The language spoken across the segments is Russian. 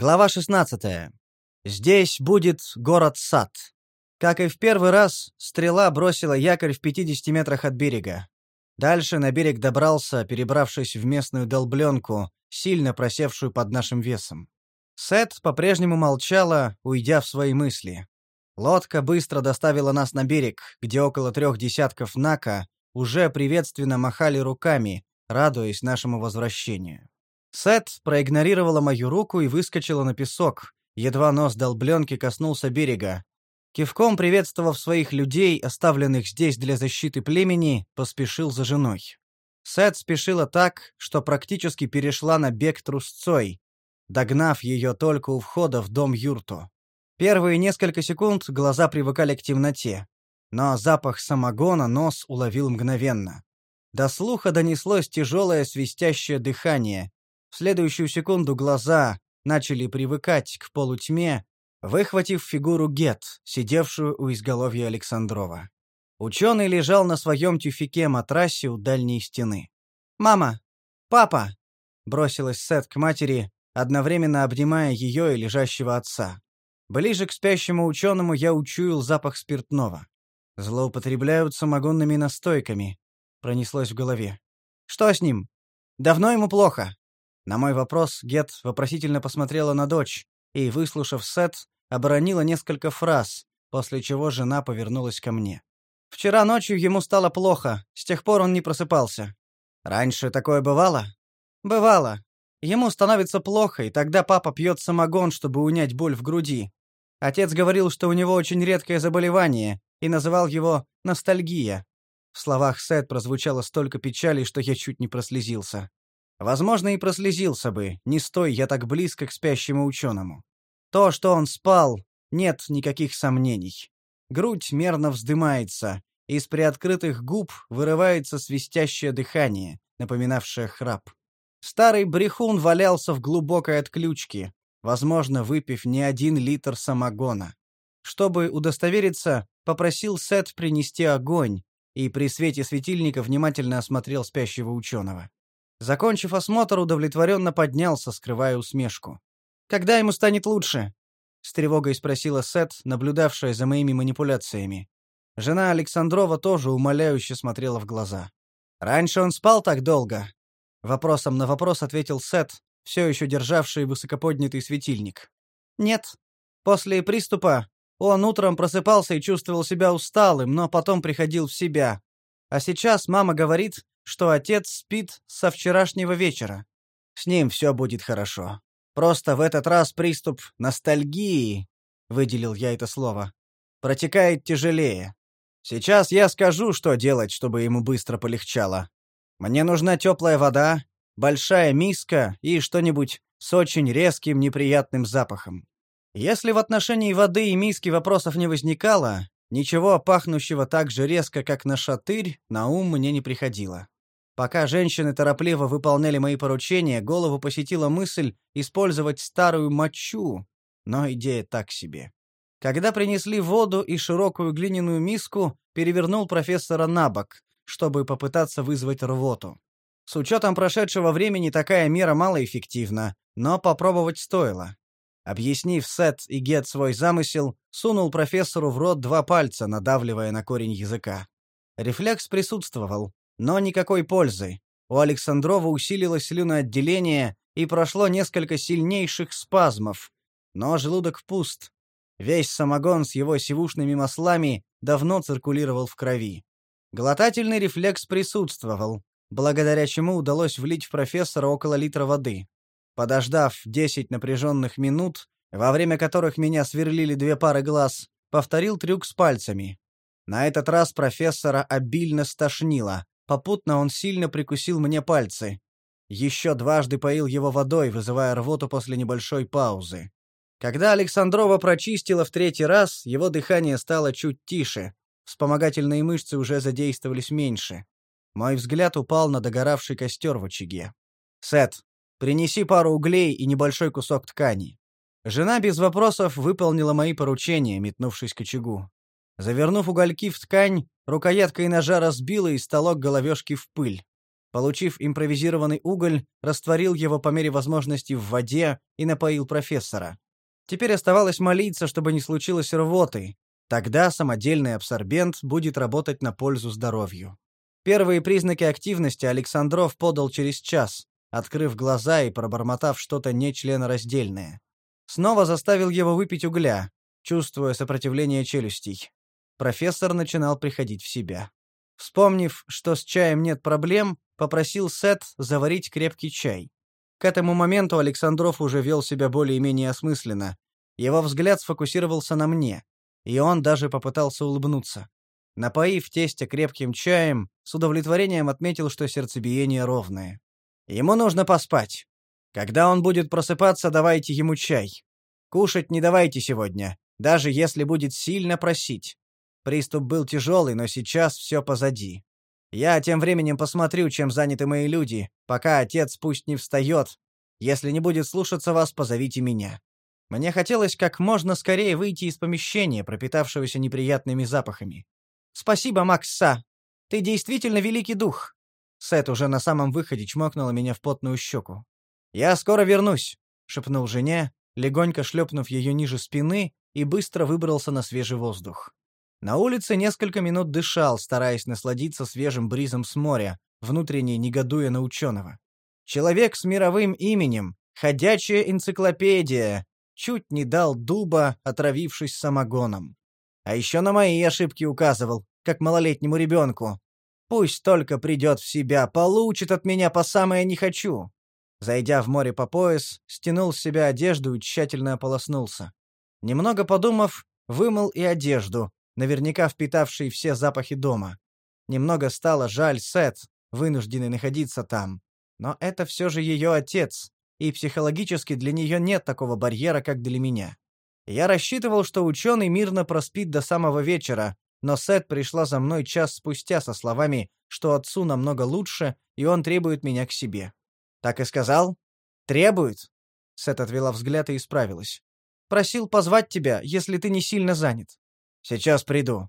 Глава 16. Здесь будет город-сад. Как и в первый раз, стрела бросила якорь в 50 метрах от берега. Дальше на берег добрался, перебравшись в местную долбленку, сильно просевшую под нашим весом. Сет по-прежнему молчала, уйдя в свои мысли. Лодка быстро доставила нас на берег, где около трех десятков нака уже приветственно махали руками, радуясь нашему возвращению. Сет проигнорировала мою руку и выскочила на песок, едва нос долбленки коснулся берега. Кивком приветствовав своих людей, оставленных здесь для защиты племени, поспешил за женой. Сет спешила так, что практически перешла на бег трусцой, догнав ее только у входа в дом юрту. Первые несколько секунд глаза привыкали к темноте, но запах самогона нос уловил мгновенно. До слуха донеслось тяжелое свистящее дыхание, в следующую секунду глаза начали привыкать к полутьме, выхватив фигуру Гет, сидевшую у изголовья Александрова. Ученый лежал на своем тюфике-матрасе у дальней стены. «Мама! Папа!» — бросилась Сет к матери, одновременно обнимая ее и лежащего отца. Ближе к спящему ученому я учуял запах спиртного. «Злоупотребляют самогонными настойками», — пронеслось в голове. «Что с ним? Давно ему плохо?» На мой вопрос Гет вопросительно посмотрела на дочь и, выслушав Сет, оборонила несколько фраз, после чего жена повернулась ко мне. «Вчера ночью ему стало плохо, с тех пор он не просыпался. Раньше такое бывало?» «Бывало. Ему становится плохо, и тогда папа пьет самогон, чтобы унять боль в груди. Отец говорил, что у него очень редкое заболевание, и называл его ностальгия. В словах Сет прозвучало столько печали, что я чуть не прослезился. Возможно, и прослезился бы, не стой я так близко к спящему ученому. То, что он спал, нет никаких сомнений. Грудь мерно вздымается, из приоткрытых губ вырывается свистящее дыхание, напоминавшее храп. Старый брехун валялся в глубокой отключке, возможно, выпив не один литр самогона. Чтобы удостовериться, попросил Сет принести огонь, и при свете светильника внимательно осмотрел спящего ученого. Закончив осмотр, удовлетворенно поднялся, скрывая усмешку. «Когда ему станет лучше?» — с тревогой спросила Сет, наблюдавшая за моими манипуляциями. Жена Александрова тоже умоляюще смотрела в глаза. «Раньше он спал так долго?» Вопросом на вопрос ответил Сет, все еще державший высокоподнятый светильник. «Нет. После приступа он утром просыпался и чувствовал себя усталым, но потом приходил в себя. А сейчас мама говорит, что отец спит со вчерашнего вечера. С ним все будет хорошо. Просто в этот раз приступ ностальгии, выделил я это слово, протекает тяжелее. Сейчас я скажу, что делать, чтобы ему быстро полегчало. Мне нужна теплая вода, большая миска и что-нибудь с очень резким неприятным запахом. Если в отношении воды и миски вопросов не возникало, ничего пахнущего так же резко, как на шатырь, на ум мне не приходило. Пока женщины торопливо выполняли мои поручения, голову посетила мысль использовать старую мочу, но идея так себе. Когда принесли воду и широкую глиняную миску, перевернул профессора на бок, чтобы попытаться вызвать рвоту. С учетом прошедшего времени такая мера малоэффективна, но попробовать стоило. Объяснив Сет и Гет свой замысел, сунул профессору в рот два пальца, надавливая на корень языка. Рефлекс присутствовал, но никакой пользы. У Александрова усилилось слюноотделение и прошло несколько сильнейших спазмов. Но желудок пуст. Весь самогон с его сивушными маслами давно циркулировал в крови. Глотательный рефлекс присутствовал, благодаря чему удалось влить в профессора около литра воды. Подождав 10 напряженных минут, во время которых меня сверлили две пары глаз, повторил трюк с пальцами. На этот раз профессора обильно стошнило, Попутно он сильно прикусил мне пальцы. Еще дважды поил его водой, вызывая рвоту после небольшой паузы. Когда Александрова прочистила в третий раз, его дыхание стало чуть тише. Вспомогательные мышцы уже задействовались меньше. Мой взгляд упал на догоравший костер в очаге. «Сет, принеси пару углей и небольшой кусок ткани». Жена без вопросов выполнила мои поручения, метнувшись к очагу. Завернув угольки в ткань, рукояткой ножа разбила и столок головешки в пыль. Получив импровизированный уголь, растворил его по мере возможности в воде и напоил профессора. Теперь оставалось молиться, чтобы не случилось рвоты. Тогда самодельный абсорбент будет работать на пользу здоровью. Первые признаки активности Александров подал через час, открыв глаза и пробормотав что-то нечленораздельное. Снова заставил его выпить угля, чувствуя сопротивление челюстей. Профессор начинал приходить в себя. Вспомнив, что с чаем нет проблем, попросил Сет заварить крепкий чай. К этому моменту Александров уже вел себя более-менее осмысленно. Его взгляд сфокусировался на мне, и он даже попытался улыбнуться. Напоив тестя крепким чаем, с удовлетворением отметил, что сердцебиение ровное. Ему нужно поспать. Когда он будет просыпаться, давайте ему чай. Кушать не давайте сегодня, даже если будет сильно просить. Приступ был тяжелый, но сейчас все позади. Я тем временем посмотрю, чем заняты мои люди, пока отец пусть не встает. Если не будет слушаться вас, позовите меня. Мне хотелось как можно скорее выйти из помещения, пропитавшегося неприятными запахами. Спасибо, Макса. Ты действительно великий дух. Сет уже на самом выходе чмокнула меня в потную щеку. Я скоро вернусь, шепнул жене, легонько шлепнув ее ниже спины, и быстро выбрался на свежий воздух. На улице несколько минут дышал, стараясь насладиться свежим бризом с моря, внутренне негодуя на ученого. Человек с мировым именем, ходячая энциклопедия, чуть не дал дуба, отравившись самогоном. А еще на мои ошибки указывал, как малолетнему ребенку. Пусть только придет в себя, получит от меня по самое не хочу. Зайдя в море по пояс, стянул с себя одежду и тщательно ополоснулся. Немного подумав, вымыл и одежду, наверняка впитавший все запахи дома. Немного стало жаль Сет, вынужденный находиться там. Но это все же ее отец, и психологически для нее нет такого барьера, как для меня. Я рассчитывал, что ученый мирно проспит до самого вечера, но Сет пришла за мной час спустя со словами, что отцу намного лучше, и он требует меня к себе. Так и сказал? Требует? Сет отвела взгляд и исправилась. Просил позвать тебя, если ты не сильно занят. Сейчас приду.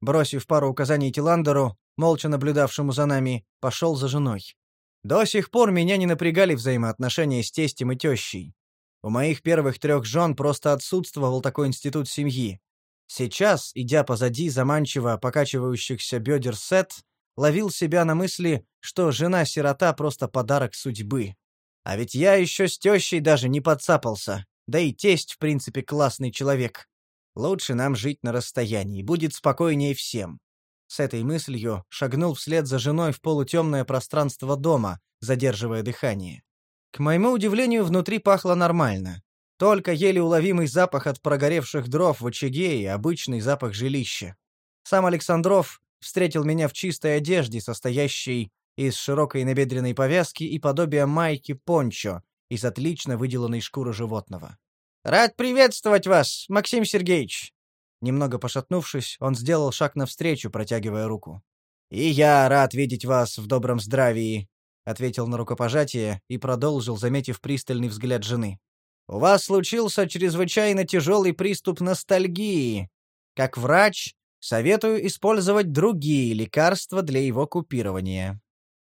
Бросив пару указаний Тиландеру, молча наблюдавшему за нами, пошел за женой. До сих пор меня не напрягали взаимоотношения с тестем и тещей. У моих первых трех жен просто отсутствовал такой институт семьи. Сейчас, идя позади заманчиво покачивающихся бедер Сет, ловил себя на мысли, что жена-сирота просто подарок судьбы. А ведь я еще с тещей даже не подцапался, да и тесть, в принципе, классный человек. Лучше нам жить на расстоянии, будет спокойнее всем. С этой мыслью шагнул вслед за женой в полутемное пространство дома, задерживая дыхание. К моему удивлению, внутри пахло нормально. Только еле уловимый запах от прогоревших дров в очаге и обычный запах жилища. Сам Александров встретил меня в чистой одежде, состоящей из широкой набедренной повязки и подобия майки пончо из отлично выделанной шкуры животного. «Рад приветствовать вас, Максим Сергеевич!» Немного пошатнувшись, он сделал шаг навстречу, протягивая руку. «И я рад видеть вас в добром здравии», — ответил на рукопожатие и продолжил, заметив пристальный взгляд жены. «У вас случился чрезвычайно тяжелый приступ ностальгии. Как врач, советую использовать другие лекарства для его купирования».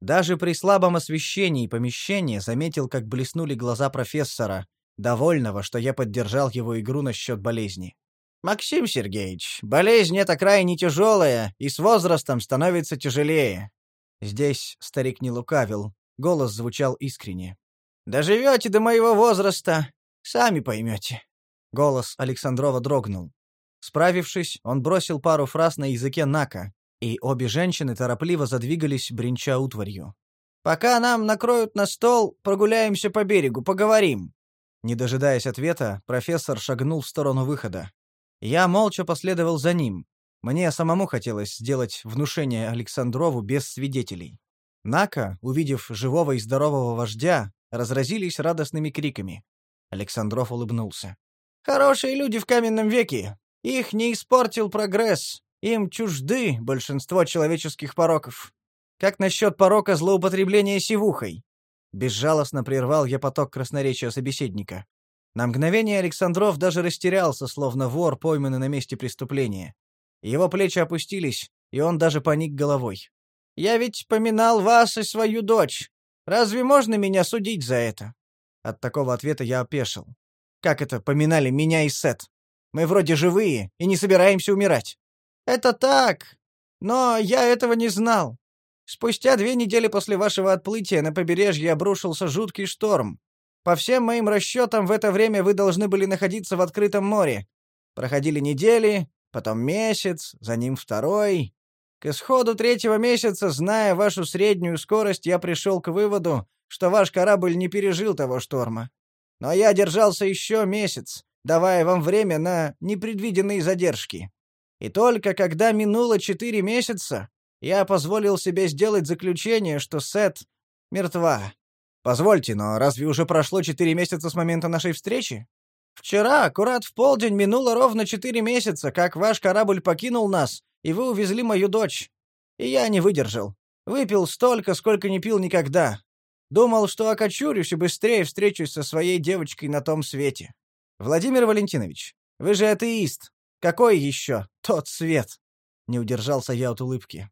Даже при слабом освещении помещения заметил, как блеснули глаза профессора — довольного, что я поддержал его игру насчет болезни. «Максим Сергеевич, болезнь эта крайне тяжелая и с возрастом становится тяжелее». Здесь старик не лукавил, голос звучал искренне. «Доживете до моего возраста, сами поймете». Голос Александрова дрогнул. Справившись, он бросил пару фраз на языке Нака, и обе женщины торопливо задвигались, бренча утварью. «Пока нам накроют на стол, прогуляемся по берегу, поговорим. Не дожидаясь ответа, профессор шагнул в сторону выхода. Я молча последовал за ним. Мне самому хотелось сделать внушение Александрову без свидетелей. Нака, увидев живого и здорового вождя, разразились радостными криками. Александров улыбнулся. «Хорошие люди в каменном веке. Их не испортил прогресс. Им чужды большинство человеческих пороков. Как насчет порока злоупотребления сивухой? Безжалостно прервал я поток красноречия собеседника. На мгновение Александров даже растерялся, словно вор, пойманный на месте преступления. Его плечи опустились, и он даже поник головой. Я ведь поминал вас и свою дочь. Разве можно меня судить за это?» От такого ответа я опешил. «Как это поминали меня и Сет? Мы вроде живые и не собираемся умирать». «Это так. Но я этого не знал. Спустя две недели после вашего отплытия на побережье обрушился жуткий шторм. По всем моим расчетам, в это время вы должны были находиться в открытом море. Проходили недели, потом месяц, за ним второй. К исходу третьего месяца, зная вашу среднюю скорость, я пришел к выводу, что ваш корабль не пережил того шторма. Но я держался еще месяц, давая вам время на непредвиденные задержки. И только когда минуло четыре месяца, я позволил себе сделать заключение, что Сет мертва. Позвольте, но разве уже прошло четыре месяца с момента нашей встречи? Вчера, аккурат в полдень, минуло ровно четыре месяца, как ваш корабль покинул нас, и вы увезли мою дочь. И я не выдержал. Выпил столько, сколько не пил никогда. Думал, что окочурюсь и быстрее встречусь со своей девочкой на том свете. Владимир Валентинович, вы же атеист. Какой еще тот свет? Не удержался я от улыбки.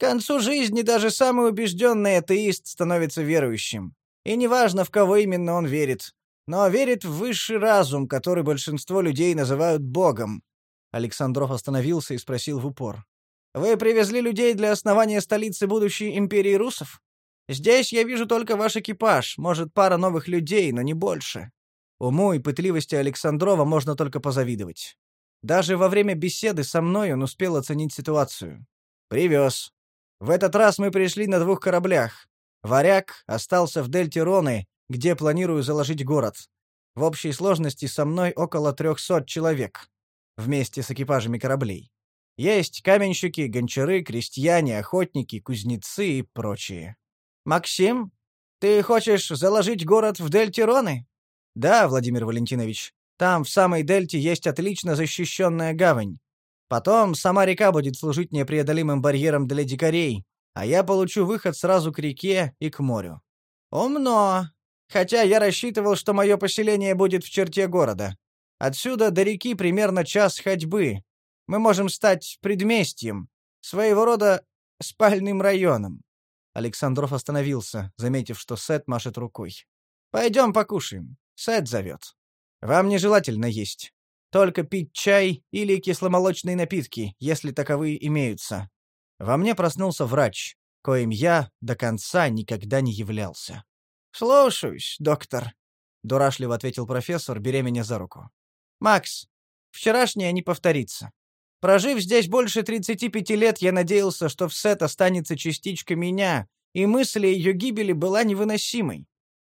К концу жизни даже самый убежденный атеист становится верующим. И неважно, в кого именно он верит, но верит в высший разум, который большинство людей называют Богом, Александров остановился и спросил в упор. «Вы привезли людей для основания столицы будущей империи русов? Здесь я вижу только ваш экипаж, может, пара новых людей, но не больше». Уму и пытливости Александрова можно только позавидовать. Даже во время беседы со мной он успел оценить ситуацию. «Привез. В этот раз мы пришли на двух кораблях. Варяг остался в дельте Роны, где планирую заложить город. В общей сложности со мной около трехсот человек вместе с экипажами кораблей. Есть каменщики, гончары, крестьяне, охотники, кузнецы и прочие. Максим, ты хочешь заложить город в дельте Роны? Да, Владимир Валентинович. Там в самой дельте есть отлично защищенная гавань. Потом сама река будет служить непреодолимым барьером для дикарей, а я получу выход сразу к реке и к морю. Умно. Хотя я рассчитывал, что мое поселение будет в черте города. Отсюда до реки примерно час ходьбы. Мы можем стать предместьем, своего рода спальным районом. Александров остановился, заметив, что Сет машет рукой. Пойдем покушаем. Сет зовет. Вам нежелательно есть. Только пить чай или кисломолочные напитки, если таковые имеются. Во мне проснулся врач, коим я до конца никогда не являлся. «Слушаюсь, доктор», — дурашливо ответил профессор, беря меня за руку. Макс, вчерашнее не повторится. Прожив здесь больше 35 лет, я надеялся, что в Сет останется частичка меня, и мысль о ее гибели была невыносимой.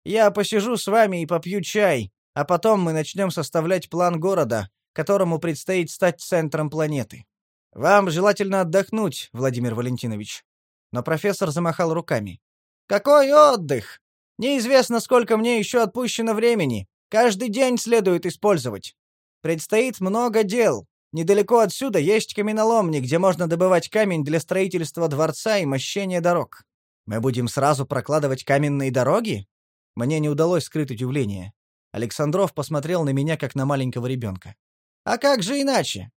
Я посижу с вами и попью чай, а потом мы начнем составлять план города, которому предстоит стать центром планеты. Вам желательно отдохнуть, Владимир Валентинович. Но профессор замахал руками. Какой отдых? Неизвестно, сколько мне еще отпущено времени. Каждый день следует использовать. Предстоит много дел. Недалеко отсюда есть каменоломни, где можно добывать камень для строительства дворца и мощения дорог. Мы будем сразу прокладывать каменные дороги? Мне не удалось скрыть удивление. Александров посмотрел на меня как на маленького ребенка. А как же иначе?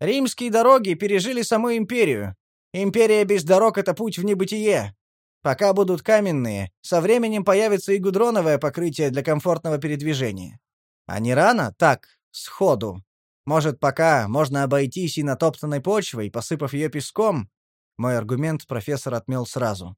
Римские дороги пережили саму империю. Империя без дорог — это путь в небытие. Пока будут каменные, со временем появится и гудроновое покрытие для комфортного передвижения. А не рано? Так, сходу. Может, пока можно обойтись и натоптанной почвой, посыпав ее песком? Мой аргумент профессор отмел сразу.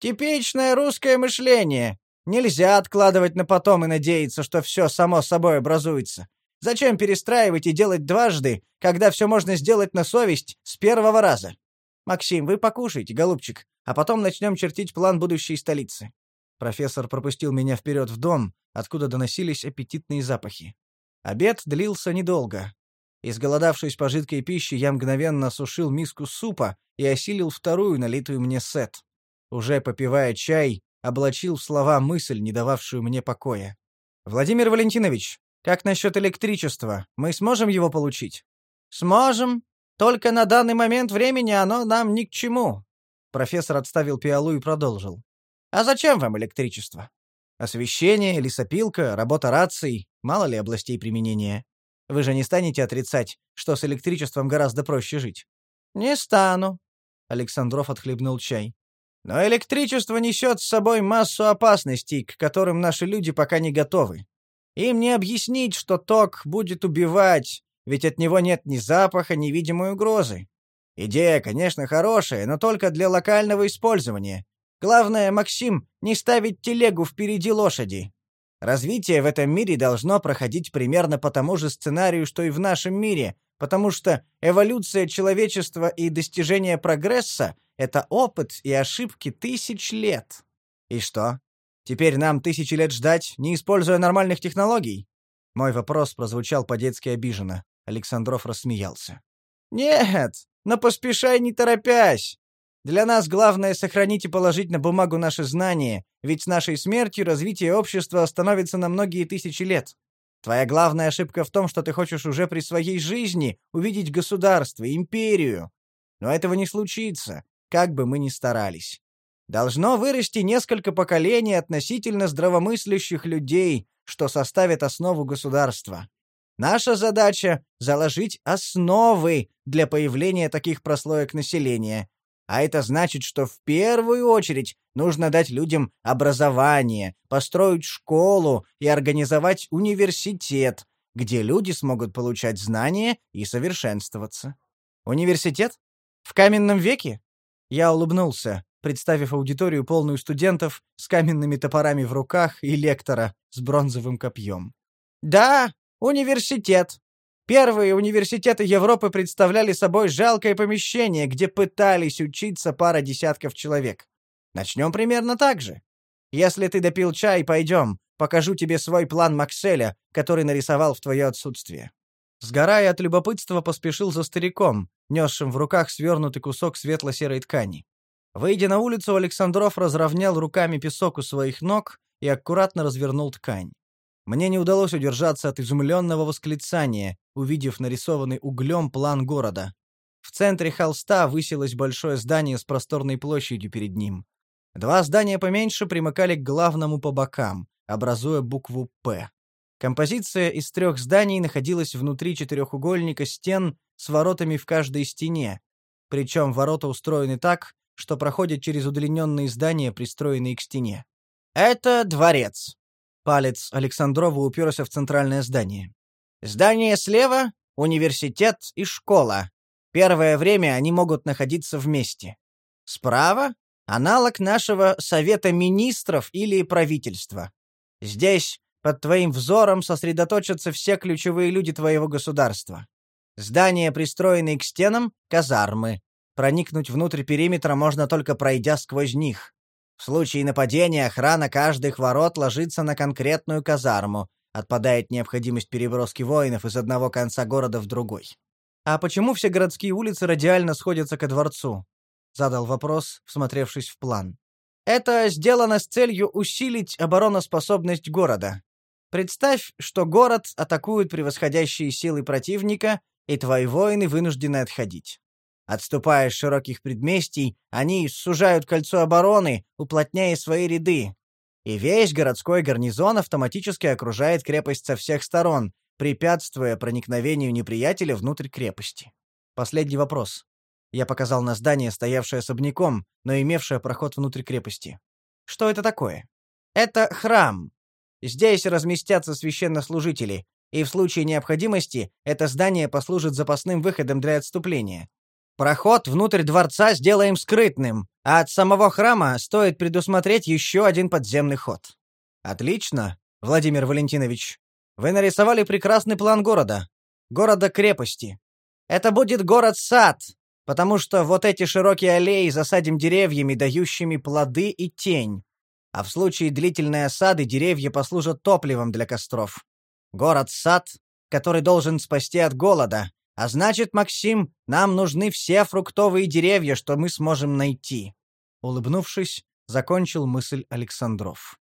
Типичное русское мышление. Нельзя откладывать на потом и надеяться, что все само собой образуется. Зачем перестраивать и делать дважды, когда все можно сделать на совесть с первого раза? Максим, вы покушайте, голубчик, а потом начнем чертить план будущей столицы. Профессор пропустил меня вперед в дом, откуда доносились аппетитные запахи. Обед длился недолго. Изголодавшись по жидкой пище, я мгновенно осушил миску супа и осилил вторую, налитую мне сет. Уже попивая чай, облачил в слова мысль, не дававшую мне покоя. «Владимир Валентинович, как насчет электричества? Мы сможем его получить?» «Сможем. Только на данный момент времени оно нам ни к чему». Профессор отставил пиалу и продолжил. «А зачем вам электричество? Освещение, лесопилка, работа раций, мало ли областей применения. Вы же не станете отрицать, что с электричеством гораздо проще жить. Не стану. Александров отхлебнул чай. Но электричество несет с собой массу опасностей, к которым наши люди пока не готовы. Им не объяснить, что ток будет убивать, ведь от него нет ни запаха, ни видимой угрозы. Идея, конечно, хорошая, но только для локального использования. Главное, Максим, не ставить телегу впереди лошади. Развитие в этом мире должно проходить примерно по тому же сценарию, что и в нашем мире, потому что эволюция человечества и достижение прогресса — это опыт и ошибки тысяч лет. И что? Теперь нам тысячи лет ждать, не используя нормальных технологий? Мой вопрос прозвучал по-детски обиженно. Александров рассмеялся. «Нет, но поспешай не торопясь. Для нас главное сохранить и положить на бумагу наши знания, ведь с нашей смертью развитие общества остановится на многие тысячи лет. Твоя главная ошибка в том, что ты хочешь уже при своей жизни увидеть государство, империю. Но этого не случится, как бы мы ни старались. Должно вырасти несколько поколений относительно здравомыслящих людей, что составит основу государства. Наша задача — заложить основы для появления таких прослоек населения, а это значит, что в первую очередь нужно дать людям образование, построить школу и организовать университет, где люди смогут получать знания и совершенствоваться. Университет? В каменном веке? Я улыбнулся, представив аудиторию полную студентов с каменными топорами в руках и лектора с бронзовым копьем. Да, университет, Первые университеты Европы представляли собой жалкое помещение, где пытались учиться пара десятков человек. Начнем примерно так же. Если ты допил чай, пойдем, покажу тебе свой план Макселя, который нарисовал в твое отсутствие». Сгорая от любопытства, поспешил за стариком, несшим в руках свернутый кусок светло-серой ткани. Выйдя на улицу, Александров разровнял руками песок у своих ног и аккуратно развернул ткань. Мне не удалось удержаться от изумленного восклицания, увидев нарисованный углем план города. В центре холста высилось большое здание с просторной площадью перед ним. Два здания поменьше примыкали к главному по бокам, образуя букву «П». Композиция из трех зданий находилась внутри четырехугольника стен с воротами в каждой стене, причем ворота устроены так, что проходят через удлиненные здания, пристроенные к стене. «Это дворец», Палец Александрова уперся в центральное здание. «Здание слева — университет и школа. Первое время они могут находиться вместе. Справа — аналог нашего Совета Министров или правительства. Здесь под твоим взором сосредоточатся все ключевые люди твоего государства. Здания, пристроенные к стенам — казармы. Проникнуть внутрь периметра можно только пройдя сквозь них. В случае нападения охрана каждых ворот ложится на конкретную казарму. Отпадает необходимость переброски воинов из одного конца города в другой. «А почему все городские улицы радиально сходятся ко дворцу?» — задал вопрос, всмотревшись в план. «Это сделано с целью усилить обороноспособность города. Представь, что город атакуют превосходящие силы противника, и твои воины вынуждены отходить. Отступая с широких предместий, они сужают кольцо обороны, уплотняя свои ряды. И весь городской гарнизон автоматически окружает крепость со всех сторон, препятствуя проникновению неприятеля внутрь крепости. Последний вопрос. Я показал на здание, стоявшее особняком, но имевшее проход внутрь крепости. Что это такое? Это храм. Здесь разместятся священнослужители, и в случае необходимости это здание послужит запасным выходом для отступления. Проход внутрь дворца сделаем скрытным, а от самого храма стоит предусмотреть еще один подземный ход. Отлично, Владимир Валентинович. Вы нарисовали прекрасный план города. Города-крепости. Это будет город-сад, потому что вот эти широкие аллеи засадим деревьями, дающими плоды и тень. А в случае длительной осады деревья послужат топливом для костров. Город-сад, который должен спасти от голода, а значит, Максим, нам нужны все фруктовые деревья, что мы сможем найти. Улыбнувшись, закончил мысль Александров.